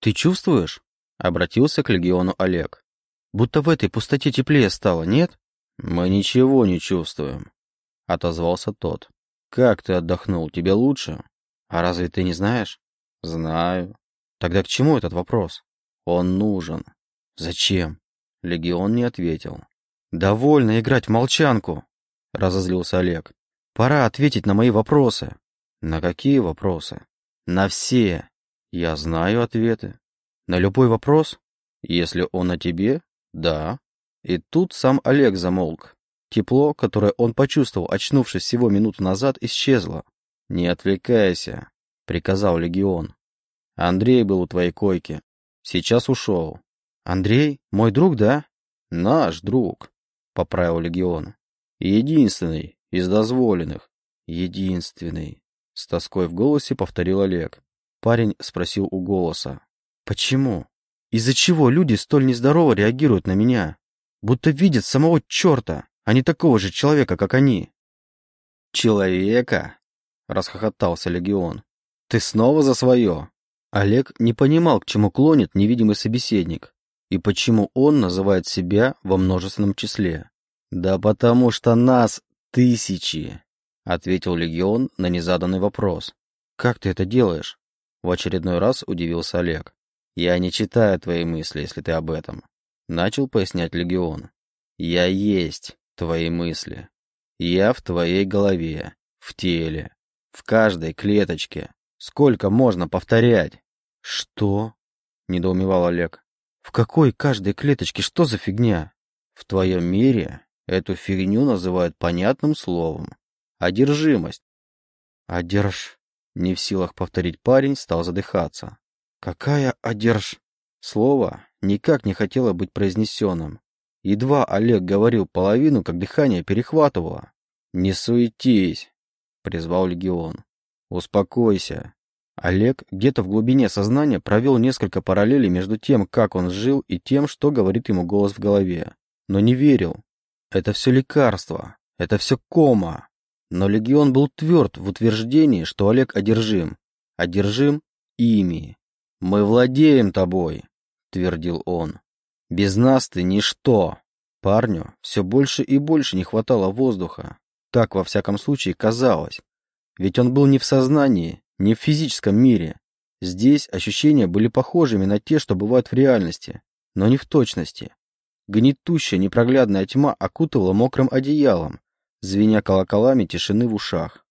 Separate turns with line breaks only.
«Ты чувствуешь?» — обратился к легиону Олег. «Будто в этой пустоте теплее стало, нет?»
«Мы ничего не чувствуем», — отозвался тот. «Как ты отдохнул? Тебе лучше?»
«А разве ты не знаешь?»
«Знаю».
«Тогда к чему этот вопрос?»
«Он нужен».
«Зачем?»
Легион не ответил.
«Довольно играть в молчанку», — разозлился Олег. «Пора ответить на мои вопросы».
«На какие вопросы?»
«На все.
Я знаю ответы».
«На любой вопрос?»
«Если он о тебе, да».
И тут сам Олег замолк. Тепло, которое он почувствовал, очнувшись всего минуту назад, исчезло.
«Не отвлекайся», — приказал Легион. «Андрей был у твоей койки. Сейчас ушел».
«Андрей? Мой друг, да?»
«Наш друг», — поправил Легион. «Единственный из дозволенных».
«Единственный», —
с тоской в голосе повторил Олег.
Парень спросил у голоса. «Почему? Из-за чего люди столь нездорово реагируют на меня? Будто видят самого черта, а не такого же человека, как они».
«Человека?» — расхохотался Легион. «Ты снова за свое?»
Олег не понимал, к чему клонит невидимый собеседник и почему он называет себя во множественном числе.
«Да потому что нас тысячи», — ответил Легион на незаданный вопрос.
«Как ты это делаешь?»
В очередной раз удивился Олег. «Я не читаю твои мысли, если ты об этом», — начал пояснять Легион. «Я есть твои мысли. Я в твоей голове, в теле, в каждой клеточке. Сколько можно повторять?»
«Что?» — недоумевал Олег. «В какой каждой клеточке? Что за фигня?»
«В твоем мире эту фигню называют понятным словом. Одержимость».
«Одерж...»
Не в силах повторить парень, стал задыхаться.
«Какая одерж...»
Слово никак не хотело быть произнесенным. Едва Олег говорил половину, как дыхание перехватывало. «Не суетись!» — призвал Легион. «Успокойся!» Олег где-то в глубине сознания провел несколько параллелей между тем, как он жил, и тем, что говорит ему голос в голове. Но не верил. Это все лекарство. Это все кома. Но Легион был тверд в утверждении, что Олег одержим. Одержим ими. «Мы владеем тобой», — твердил он. «Без нас ты ничто». Парню все больше и больше не хватало воздуха. Так, во всяком случае, казалось. Ведь он был не в сознании, не в физическом мире. Здесь ощущения были похожими на те, что бывают в реальности, но не в точности. Гнетущая непроглядная тьма окутывала мокрым одеялом, звеня колоколами тишины в ушах.